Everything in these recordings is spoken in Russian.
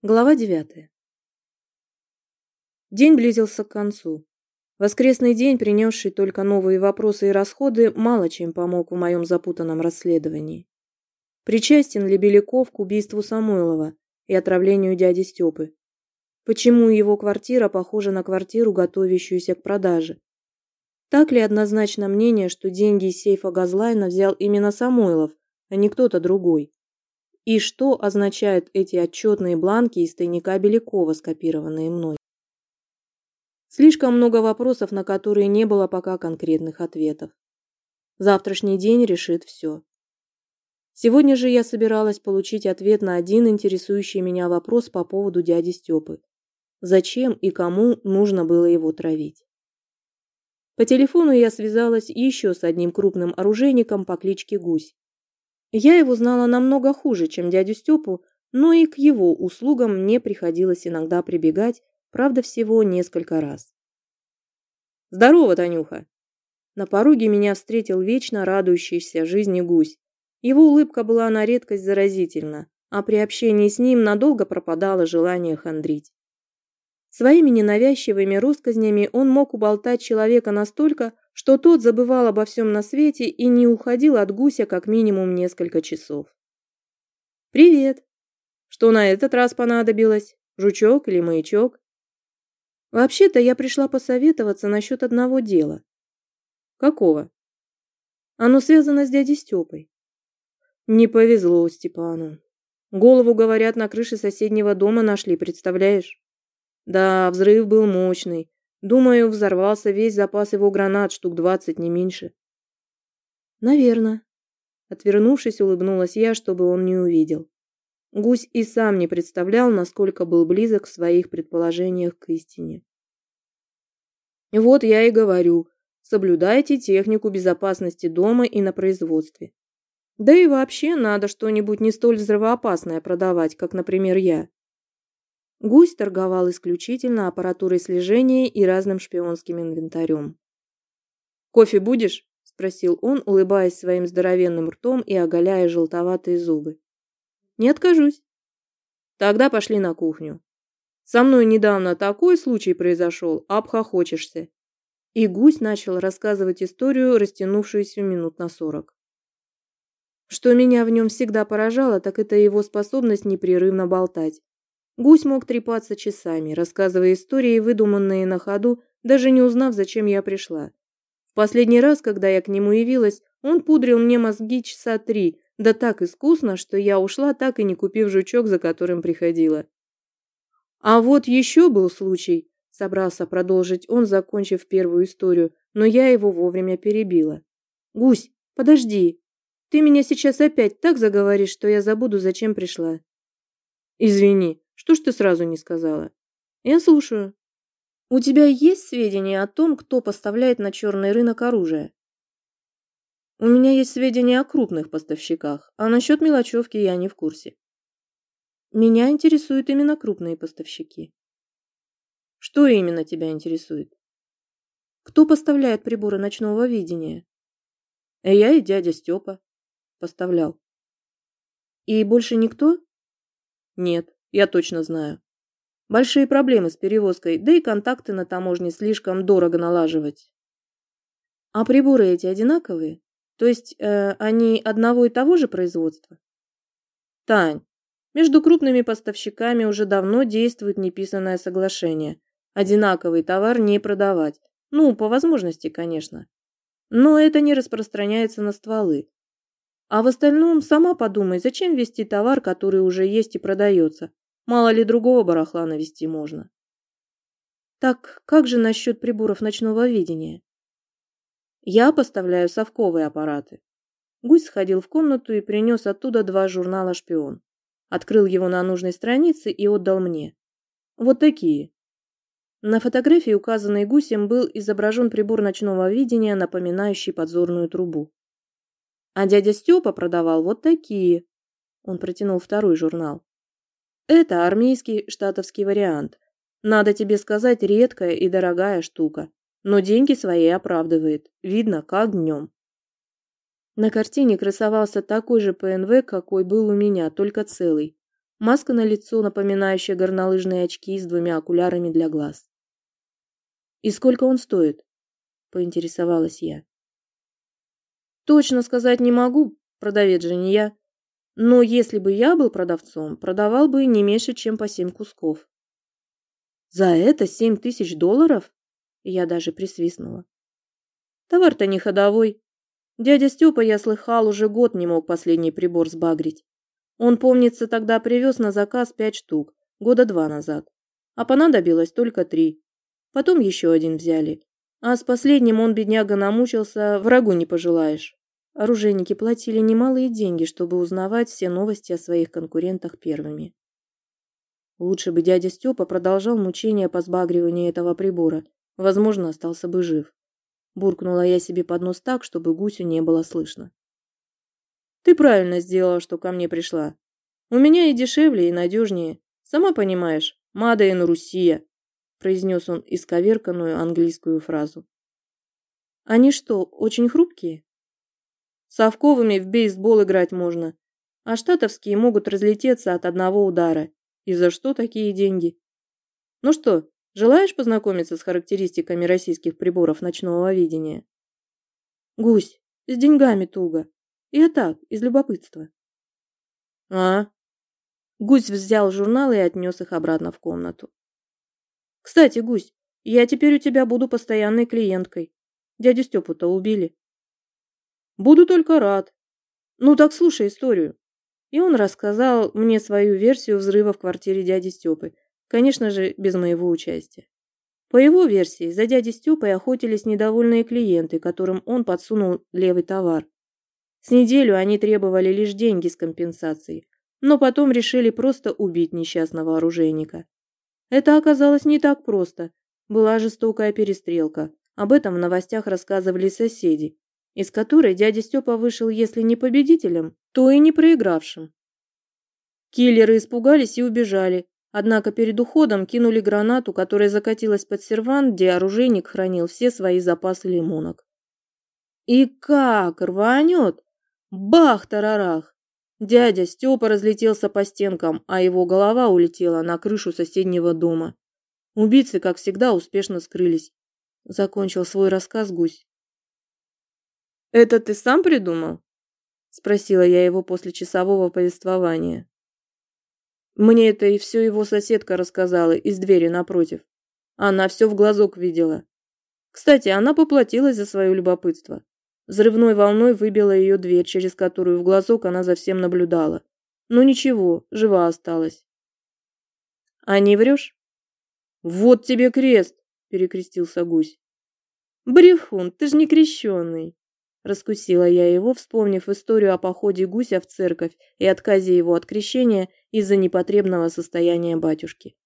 Глава девятая. День близился к концу. Воскресный день, принесший только новые вопросы и расходы, мало чем помог в моем запутанном расследовании. Причастен ли Беляков к убийству Самойлова и отравлению дяди Степы? Почему его квартира похожа на квартиру, готовящуюся к продаже? Так ли однозначно мнение, что деньги из сейфа Газлайна взял именно Самойлов, а не кто-то другой? И что означают эти отчетные бланки из тайника Белякова, скопированные мной? Слишком много вопросов, на которые не было пока конкретных ответов. Завтрашний день решит все. Сегодня же я собиралась получить ответ на один интересующий меня вопрос по поводу дяди Степы. Зачем и кому нужно было его травить? По телефону я связалась еще с одним крупным оружейником по кличке Гусь. Я его знала намного хуже, чем дядю Степу, но и к его услугам мне приходилось иногда прибегать, правда всего несколько раз. «Здорово, Танюха!» На пороге меня встретил вечно радующийся жизни гусь. Его улыбка была на редкость заразительна, а при общении с ним надолго пропадало желание хандрить. Своими ненавязчивыми россказнями он мог уболтать человека настолько, что тот забывал обо всем на свете и не уходил от гуся как минимум несколько часов. «Привет! Что на этот раз понадобилось? Жучок или маячок?» «Вообще-то я пришла посоветоваться насчет одного дела». «Какого?» «Оно связано с дядей Степой». «Не повезло Степану. Голову, говорят, на крыше соседнего дома нашли, представляешь?» «Да, взрыв был мощный, Думаю, взорвался весь запас его гранат, штук двадцать, не меньше. Наверно. Отвернувшись, улыбнулась я, чтобы он не увидел. Гусь и сам не представлял, насколько был близок в своих предположениях к истине. Вот я и говорю, соблюдайте технику безопасности дома и на производстве. Да и вообще надо что-нибудь не столь взрывоопасное продавать, как, например, я. Гусь торговал исключительно аппаратурой слежения и разным шпионским инвентарем. «Кофе будешь?» – спросил он, улыбаясь своим здоровенным ртом и оголяя желтоватые зубы. «Не откажусь». «Тогда пошли на кухню. Со мной недавно такой случай произошел, обхохочешься». И гусь начал рассказывать историю, растянувшуюся минут на сорок. Что меня в нем всегда поражало, так это его способность непрерывно болтать. Гусь мог трепаться часами, рассказывая истории, выдуманные на ходу, даже не узнав, зачем я пришла. В последний раз, когда я к нему явилась, он пудрил мне мозги часа три, да так искусно, что я ушла, так и не купив жучок, за которым приходила. А вот еще был случай, собрался продолжить он, закончив первую историю, но я его вовремя перебила. Гусь, подожди. Ты меня сейчас опять так заговоришь, что я забуду, зачем пришла. Извини, что ж ты сразу не сказала? Я слушаю. У тебя есть сведения о том, кто поставляет на черный рынок оружие? У меня есть сведения о крупных поставщиках, а насчет мелочевки я не в курсе. Меня интересуют именно крупные поставщики. Что именно тебя интересует? Кто поставляет приборы ночного видения? Я и дядя Степа. Поставлял. И больше никто? Нет. Я точно знаю. Большие проблемы с перевозкой, да и контакты на таможне слишком дорого налаживать. А приборы эти одинаковые? То есть э, они одного и того же производства? Тань, между крупными поставщиками уже давно действует неписанное соглашение. Одинаковый товар не продавать. Ну, по возможности, конечно. Но это не распространяется на стволы. А в остальном сама подумай, зачем вести товар, который уже есть и продается. Мало ли другого барахла навести можно. Так как же насчет приборов ночного видения? Я поставляю совковые аппараты. Гусь сходил в комнату и принес оттуда два журнала «Шпион». Открыл его на нужной странице и отдал мне. Вот такие. На фотографии, указанной гусем, был изображен прибор ночного видения, напоминающий подзорную трубу. А дядя Степа продавал вот такие. Он протянул второй журнал. Это армейский штатовский вариант. Надо тебе сказать, редкая и дорогая штука. Но деньги свои оправдывает. Видно, как днем. На картине красовался такой же ПНВ, какой был у меня, только целый. Маска на лицо, напоминающая горнолыжные очки с двумя окулярами для глаз. «И сколько он стоит?» – поинтересовалась я. «Точно сказать не могу, продавец же не я. Но если бы я был продавцом, продавал бы не меньше, чем по семь кусков. За это семь тысяч долларов? Я даже присвистнула. Товар-то не ходовой. Дядя Степа, я слыхал, уже год не мог последний прибор сбагрить. Он, помнится, тогда привез на заказ пять штук, года два назад. А понадобилось только три. Потом еще один взяли. А с последним он, бедняга, намучился, врагу не пожелаешь. Оружейники платили немалые деньги, чтобы узнавать все новости о своих конкурентах первыми. Лучше бы дядя Степа продолжал мучения по сбагриванию этого прибора. Возможно, остался бы жив. Буркнула я себе под нос так, чтобы гусю не было слышно. Ты правильно сделала, что ко мне пришла. У меня и дешевле, и надежнее. Сама понимаешь, Мада и Русия, произнес он исковерканную английскую фразу. Они что, очень хрупкие? Совковыми в бейсбол играть можно, а штатовские могут разлететься от одного удара. И за что такие деньги? Ну что, желаешь познакомиться с характеристиками российских приборов ночного видения? Гусь, с деньгами туго. Я так, из любопытства. А? Гусь взял журнал и отнес их обратно в комнату. Кстати, Гусь, я теперь у тебя буду постоянной клиенткой. Дядю Степу-то убили. Буду только рад. Ну так слушай историю. И он рассказал мне свою версию взрыва в квартире дяди Степы. Конечно же, без моего участия. По его версии, за дядей Степой охотились недовольные клиенты, которым он подсунул левый товар. С неделю они требовали лишь деньги с компенсацией, но потом решили просто убить несчастного оружейника. Это оказалось не так просто. Была жестокая перестрелка. Об этом в новостях рассказывали соседи, из которой дядя Степа вышел, если не победителем, то и не проигравшим. Киллеры испугались и убежали, однако перед уходом кинули гранату, которая закатилась под сервант, где оружейник хранил все свои запасы лимонок. И как рванет! Бах-тарарах! Дядя Степа разлетелся по стенкам, а его голова улетела на крышу соседнего дома. Убийцы, как всегда, успешно скрылись. Закончил свой рассказ гусь. «Это ты сам придумал?» – спросила я его после часового повествования. Мне это и все его соседка рассказала из двери напротив. Она все в глазок видела. Кстати, она поплатилась за свое любопытство. Взрывной волной выбила ее дверь, через которую в глазок она за всем наблюдала. Но ничего, жива осталась. «А не врешь?» «Вот тебе крест!» – перекрестился гусь. «Брехун, ты ж не крещеный!» Раскусила я его, вспомнив историю о походе гуся в церковь и отказе его от крещения из-за непотребного состояния батюшки.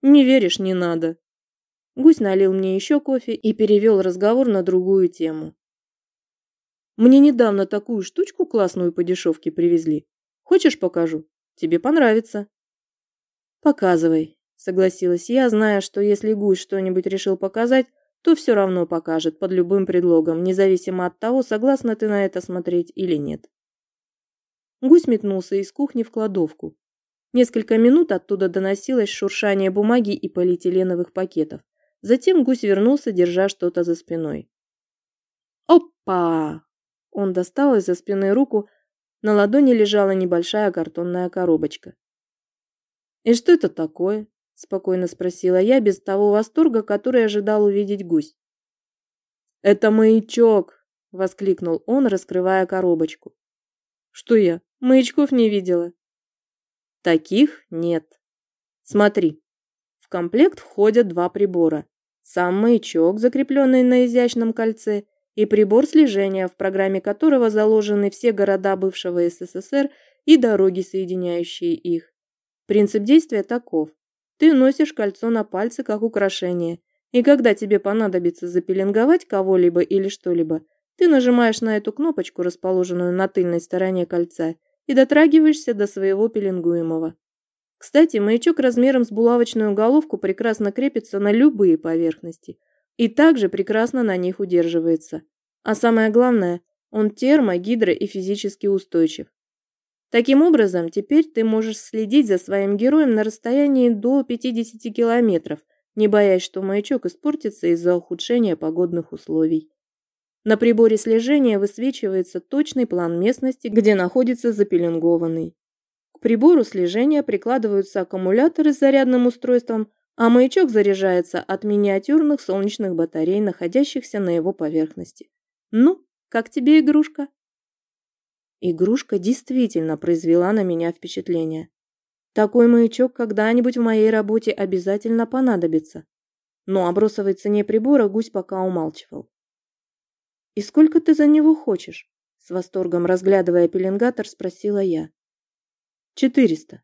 «Не веришь, не надо». Гусь налил мне еще кофе и перевел разговор на другую тему. «Мне недавно такую штучку классную по дешевке привезли. Хочешь, покажу? Тебе понравится». «Показывай», — согласилась я, зная, что если гусь что-нибудь решил показать, то все равно покажет под любым предлогом, независимо от того, согласна ты на это смотреть или нет. Гусь метнулся из кухни в кладовку. Несколько минут оттуда доносилось шуршание бумаги и полиэтиленовых пакетов. Затем гусь вернулся, держа что-то за спиной. «Опа!» Он достал из-за спины руку, на ладони лежала небольшая картонная коробочка. «И что это такое?» – спокойно спросила я, без того восторга, который ожидал увидеть гусь. «Это маячок!» – воскликнул он, раскрывая коробочку. «Что я, маячков не видела?» «Таких нет. Смотри, в комплект входят два прибора. Сам маячок, закрепленный на изящном кольце, и прибор слежения, в программе которого заложены все города бывшего СССР и дороги, соединяющие их. Принцип действия таков. Ты носишь кольцо на пальце как украшение, и когда тебе понадобится запеленговать кого-либо или что-либо, ты нажимаешь на эту кнопочку, расположенную на тыльной стороне кольца, и дотрагиваешься до своего пеленгуемого. Кстати, маячок размером с булавочную головку прекрасно крепится на любые поверхности и также прекрасно на них удерживается. А самое главное, он термо, гидро и физически устойчив. Таким образом, теперь ты можешь следить за своим героем на расстоянии до 50 километров, не боясь, что маячок испортится из-за ухудшения погодных условий. На приборе слежения высвечивается точный план местности, где находится запеленгованный. К прибору слежения прикладываются аккумуляторы с зарядным устройством, а маячок заряжается от миниатюрных солнечных батарей, находящихся на его поверхности. Ну, как тебе игрушка? Игрушка действительно произвела на меня впечатление. Такой маячок когда-нибудь в моей работе обязательно понадобится. Но о бросовой цене прибора гусь пока умалчивал. «И сколько ты за него хочешь?» С восторгом разглядывая пеленгатор, спросила я. «Четыреста».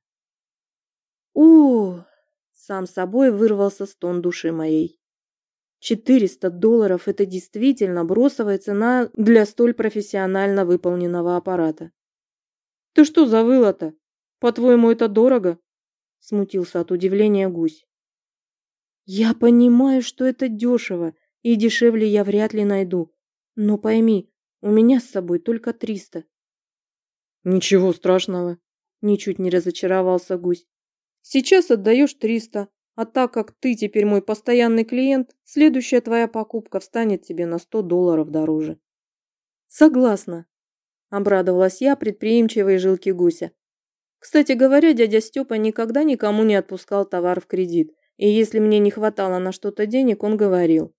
«О!» Сам собой вырвался стон души моей. Четыреста долларов – это действительно бросовая цена для столь профессионально выполненного аппарата. «Ты что завыла-то? По-твоему, это дорого?» – смутился от удивления гусь. «Я понимаю, что это дешево, и дешевле я вряд ли найду. Но пойми, у меня с собой только триста». «Ничего страшного», – ничуть не разочаровался гусь. «Сейчас отдаешь триста, а так как ты теперь мой постоянный клиент, следующая твоя покупка встанет тебе на 100 долларов дороже. Согласна, обрадовалась я предприимчивой жилки гуся. Кстати говоря, дядя Степа никогда никому не отпускал товар в кредит, и если мне не хватало на что-то денег, он говорил.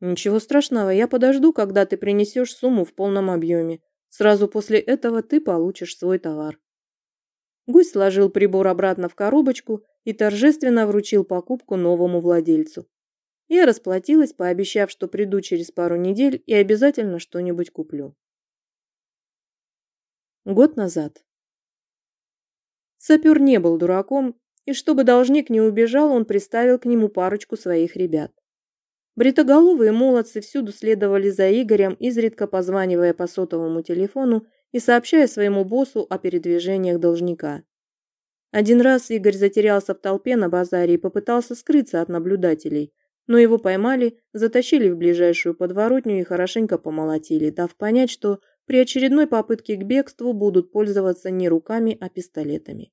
Ничего страшного, я подожду, когда ты принесешь сумму в полном объеме. Сразу после этого ты получишь свой товар. Гусь сложил прибор обратно в коробочку и торжественно вручил покупку новому владельцу. Я расплатилась, пообещав, что приду через пару недель и обязательно что-нибудь куплю. Год назад. Сапер не был дураком, и чтобы должник не убежал, он приставил к нему парочку своих ребят. Бритоголовые молодцы всюду следовали за Игорем, изредка позванивая по сотовому телефону и сообщая своему боссу о передвижениях должника. Один раз Игорь затерялся в толпе на базаре и попытался скрыться от наблюдателей, но его поймали, затащили в ближайшую подворотню и хорошенько помолотили, дав понять, что при очередной попытке к бегству будут пользоваться не руками, а пистолетами.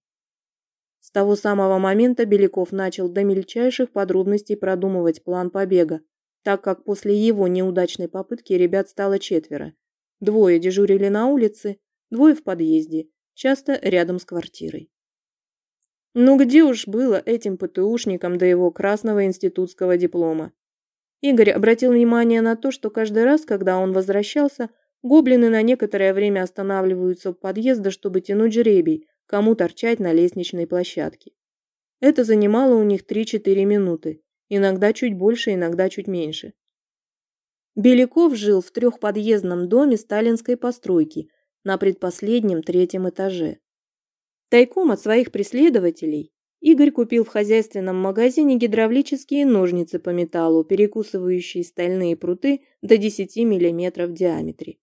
С того самого момента Беляков начал до мельчайших подробностей продумывать план побега, так как после его неудачной попытки ребят стало четверо. Двое дежурили на улице, двое в подъезде, часто рядом с квартирой. Ну где уж было этим ПТУшникам до его красного институтского диплома? Игорь обратил внимание на то, что каждый раз, когда он возвращался, гоблины на некоторое время останавливаются у подъезда, чтобы тянуть жребий, кому торчать на лестничной площадке. Это занимало у них 3-4 минуты, иногда чуть больше, иногда чуть меньше. Беляков жил в трехподъездном доме сталинской постройки на предпоследнем третьем этаже. Тайком от своих преследователей Игорь купил в хозяйственном магазине гидравлические ножницы по металлу, перекусывающие стальные пруты до 10 мм в диаметре.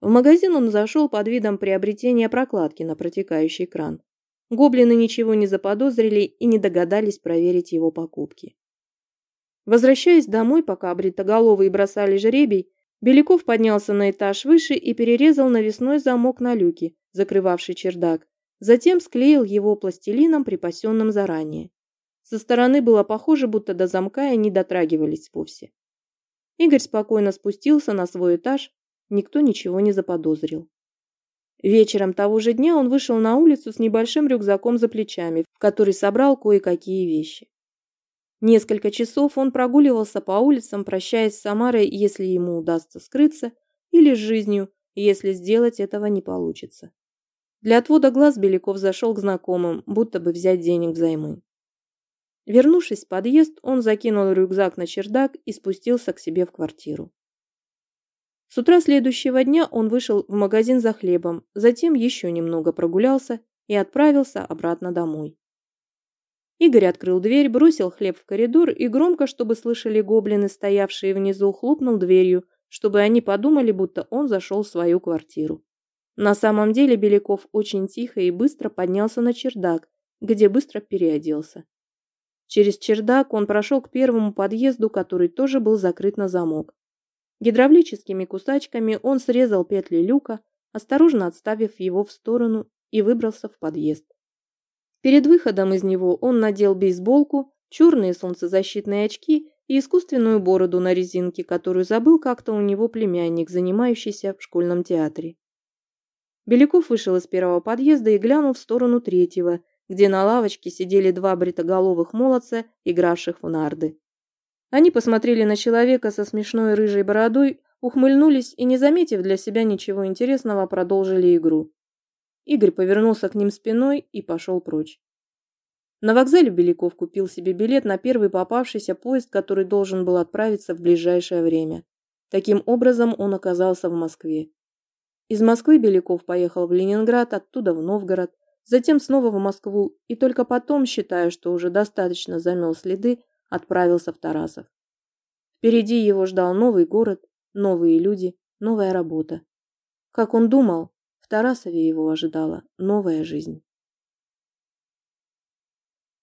В магазин он зашел под видом приобретения прокладки на протекающий кран. Гоблины ничего не заподозрили и не догадались проверить его покупки. Возвращаясь домой, пока бритоголовые бросали жребий, Беляков поднялся на этаж выше и перерезал навесной замок на люке, закрывавший чердак, Затем склеил его пластилином, припасенным заранее. Со стороны было похоже, будто до замка и не дотрагивались вовсе. Игорь спокойно спустился на свой этаж, никто ничего не заподозрил. Вечером того же дня он вышел на улицу с небольшим рюкзаком за плечами, в который собрал кое-какие вещи. Несколько часов он прогуливался по улицам, прощаясь с Самарой, если ему удастся скрыться, или с жизнью, если сделать этого не получится. Для отвода глаз Беляков зашел к знакомым, будто бы взять денег взаймы. Вернувшись в подъезд, он закинул рюкзак на чердак и спустился к себе в квартиру. С утра следующего дня он вышел в магазин за хлебом, затем еще немного прогулялся и отправился обратно домой. Игорь открыл дверь, бросил хлеб в коридор и громко, чтобы слышали гоблины, стоявшие внизу, хлопнул дверью, чтобы они подумали, будто он зашел в свою квартиру. На самом деле Беляков очень тихо и быстро поднялся на чердак, где быстро переоделся. Через чердак он прошел к первому подъезду, который тоже был закрыт на замок. Гидравлическими кусачками он срезал петли люка, осторожно отставив его в сторону и выбрался в подъезд. Перед выходом из него он надел бейсболку, черные солнцезащитные очки и искусственную бороду на резинке, которую забыл как-то у него племянник, занимающийся в школьном театре. Беляков вышел из первого подъезда и глянул в сторону третьего, где на лавочке сидели два бритоголовых молодца, игравших в нарды. Они посмотрели на человека со смешной рыжей бородой, ухмыльнулись и, не заметив для себя ничего интересного, продолжили игру. Игорь повернулся к ним спиной и пошел прочь. На вокзале Беляков купил себе билет на первый попавшийся поезд, который должен был отправиться в ближайшее время. Таким образом он оказался в Москве. Из Москвы Беляков поехал в Ленинград, оттуда в Новгород, затем снова в Москву и только потом, считая, что уже достаточно замел следы, отправился в Тарасов. Впереди его ждал новый город, новые люди, новая работа. Как он думал, в Тарасове его ожидала новая жизнь.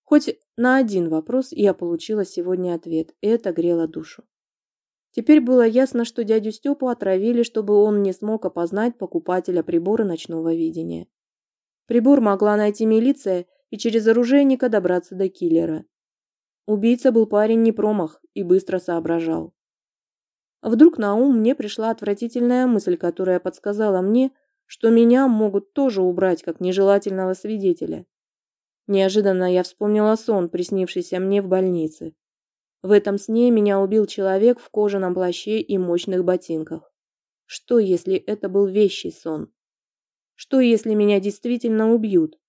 Хоть на один вопрос я получила сегодня ответ, и это грело душу. Теперь было ясно, что дядю Степу отравили, чтобы он не смог опознать покупателя прибора ночного видения. Прибор могла найти милиция и через оружейника добраться до киллера. Убийца был парень не промах и быстро соображал. Вдруг на ум мне пришла отвратительная мысль, которая подсказала мне, что меня могут тоже убрать как нежелательного свидетеля. Неожиданно я вспомнила сон, приснившийся мне в больнице. В этом сне меня убил человек в кожаном плаще и мощных ботинках. Что, если это был вещий сон? Что, если меня действительно убьют?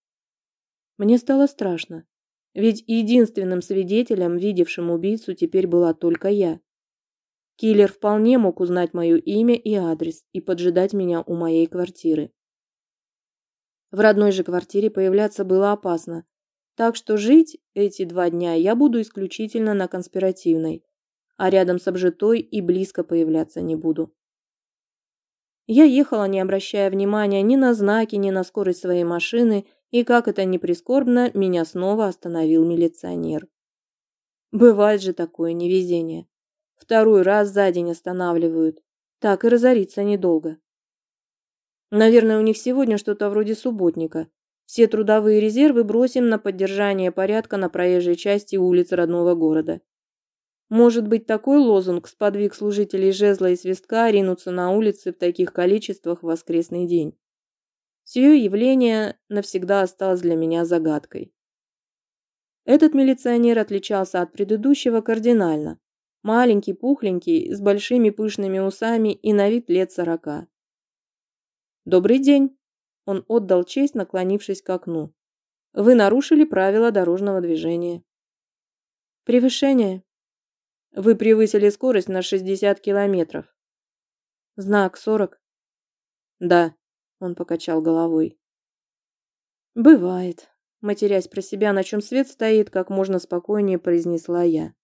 Мне стало страшно, ведь единственным свидетелем, видевшим убийцу, теперь была только я. Киллер вполне мог узнать мое имя и адрес и поджидать меня у моей квартиры. В родной же квартире появляться было опасно, так что жить эти два дня я буду исключительно на конспиративной, а рядом с обжитой и близко появляться не буду. Я ехала, не обращая внимания ни на знаки, ни на скорость своей машины, и, как это ни прискорбно, меня снова остановил милиционер. Бывает же такое невезение. Второй раз за день останавливают. Так и разориться недолго. Наверное, у них сегодня что-то вроде субботника. Все трудовые резервы бросим на поддержание порядка на проезжей части улиц родного города. Может быть, такой лозунг сподвиг служителей жезла и свистка ринуться на улицы в таких количествах в воскресный день. Сие явление навсегда осталось для меня загадкой. Этот милиционер отличался от предыдущего кардинально. Маленький, пухленький, с большими пышными усами и на вид лет сорока. «Добрый день!» Он отдал честь, наклонившись к окну. Вы нарушили правила дорожного движения. Превышение. Вы превысили скорость на 60 километров. Знак 40. Да, он покачал головой. Бывает. Матерясь про себя, на чем свет стоит, как можно спокойнее произнесла я.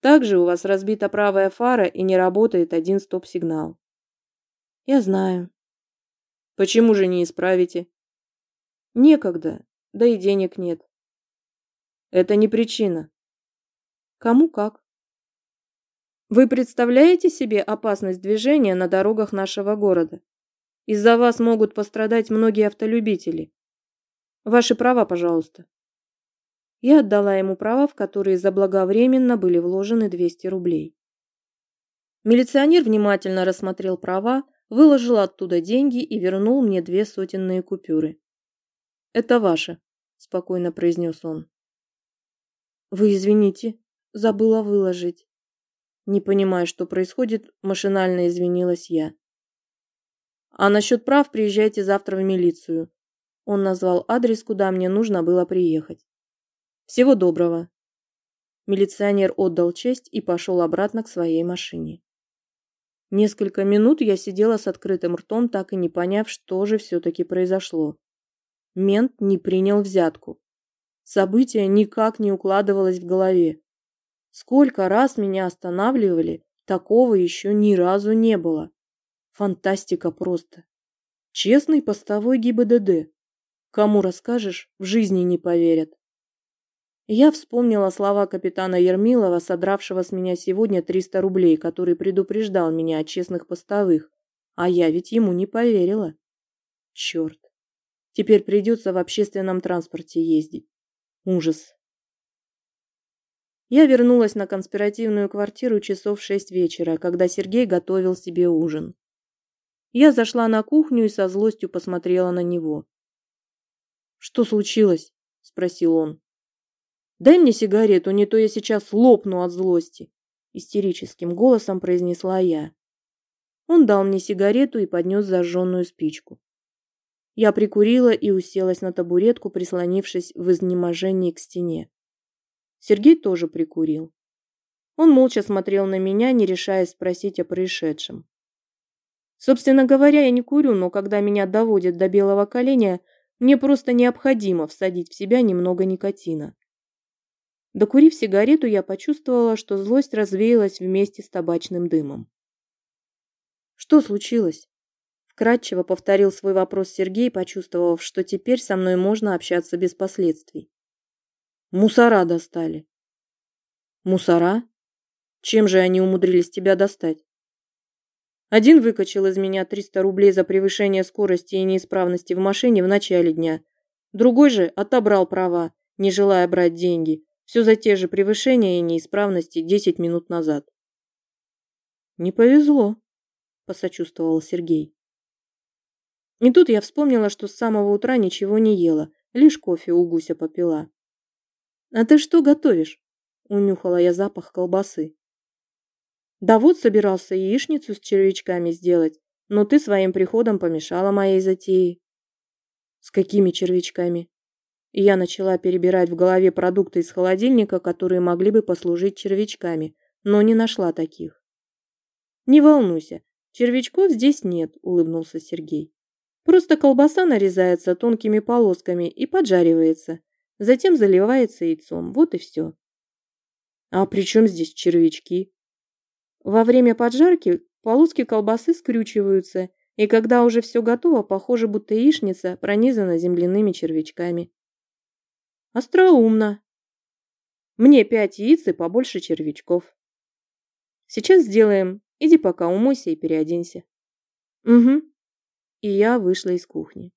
Также у вас разбита правая фара и не работает один стоп-сигнал. Я знаю. Почему же не исправите? Некогда, да и денег нет. Это не причина. Кому как. Вы представляете себе опасность движения на дорогах нашего города? Из-за вас могут пострадать многие автолюбители. Ваши права, пожалуйста. Я отдала ему права, в которые заблаговременно были вложены 200 рублей. Милиционер внимательно рассмотрел права, выложил оттуда деньги и вернул мне две сотенные купюры. «Это ваше», – спокойно произнес он. «Вы извините, забыла выложить». Не понимая, что происходит, машинально извинилась я. «А насчет прав приезжайте завтра в милицию». Он назвал адрес, куда мне нужно было приехать. «Всего доброго». Милиционер отдал честь и пошел обратно к своей машине. Несколько минут я сидела с открытым ртом, так и не поняв, что же все-таки произошло. Мент не принял взятку. Событие никак не укладывалось в голове. Сколько раз меня останавливали, такого еще ни разу не было. Фантастика просто. Честный постовой ГИБДД. Кому расскажешь, в жизни не поверят. Я вспомнила слова капитана Ермилова, содравшего с меня сегодня 300 рублей, который предупреждал меня о честных постовых, а я ведь ему не поверила. Черт. Теперь придется в общественном транспорте ездить. Ужас. Я вернулась на конспиративную квартиру часов в шесть вечера, когда Сергей готовил себе ужин. Я зашла на кухню и со злостью посмотрела на него. «Что случилось?» – спросил он. «Дай мне сигарету, не то я сейчас лопну от злости», – истерическим голосом произнесла я. Он дал мне сигарету и поднес зажженную спичку. Я прикурила и уселась на табуретку, прислонившись в изнеможении к стене. Сергей тоже прикурил. Он молча смотрел на меня, не решаясь спросить о происшедшем. Собственно говоря, я не курю, но когда меня доводят до белого коленя, мне просто необходимо всадить в себя немного никотина. Докурив сигарету, я почувствовала, что злость развеялась вместе с табачным дымом. «Что случилось?» Вкратчиво повторил свой вопрос Сергей, почувствовав, что теперь со мной можно общаться без последствий. «Мусора достали». «Мусора? Чем же они умудрились тебя достать?» Один выкачал из меня 300 рублей за превышение скорости и неисправности в машине в начале дня. Другой же отобрал права, не желая брать деньги. Все за те же превышения и неисправности 10 минут назад. «Не повезло», – посочувствовал Сергей. И тут я вспомнила, что с самого утра ничего не ела, лишь кофе у гуся попила. «А ты что готовишь?» – унюхала я запах колбасы. Да вот собирался яичницу с червячками сделать, но ты своим приходом помешала моей затее. С какими червячками? И я начала перебирать в голове продукты из холодильника, которые могли бы послужить червячками, но не нашла таких. Не волнуйся, червячков здесь нет, улыбнулся Сергей. Просто колбаса нарезается тонкими полосками и поджаривается, затем заливается яйцом, вот и все. А при чем здесь червячки? Во время поджарки полоски колбасы скрючиваются, и когда уже все готово, похоже, будто яичница пронизана земляными червячками. Остроумно. Мне пять яиц и побольше червячков. Сейчас сделаем. Иди пока умойся и переоденься. Угу. И я вышла из кухни.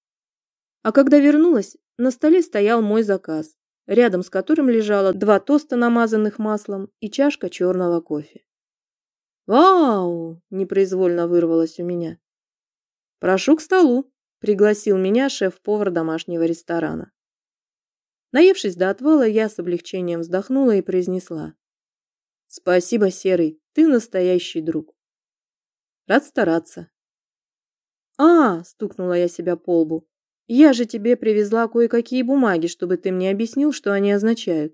А когда вернулась, на столе стоял мой заказ, рядом с которым лежало два тоста, намазанных маслом, и чашка черного кофе. «Вау!» – непроизвольно вырвалось у меня. «Прошу к столу», – пригласил меня шеф-повар домашнего ресторана. Наевшись до отвала, я с облегчением вздохнула и произнесла. «Спасибо, Серый, ты настоящий друг». «Рад стараться». «А!» – стукнула я себя по лбу. «Я же тебе привезла кое-какие бумаги, чтобы ты мне объяснил, что они означают».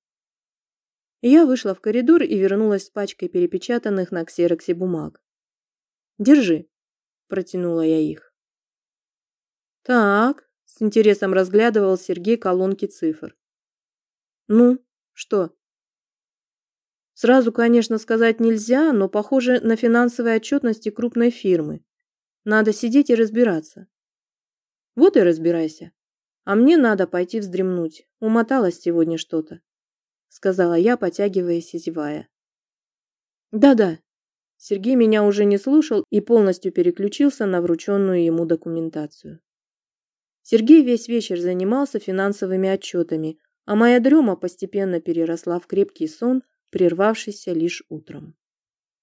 Я вышла в коридор и вернулась с пачкой перепечатанных на ксероксе бумаг. «Держи», – протянула я их. «Так», – с интересом разглядывал Сергей колонки цифр. «Ну, что?» Сразу, конечно, сказать нельзя, но похоже на финансовые отчетности крупной фирмы. Надо сидеть и разбираться. Вот и разбирайся. А мне надо пойти вздремнуть. Умоталось сегодня что-то сказала я, потягиваясь и зевая. Да-да. Сергей меня уже не слушал и полностью переключился на врученную ему документацию. Сергей весь вечер занимался финансовыми отчетами, а моя дрема постепенно переросла в крепкий сон, прервавшийся лишь утром.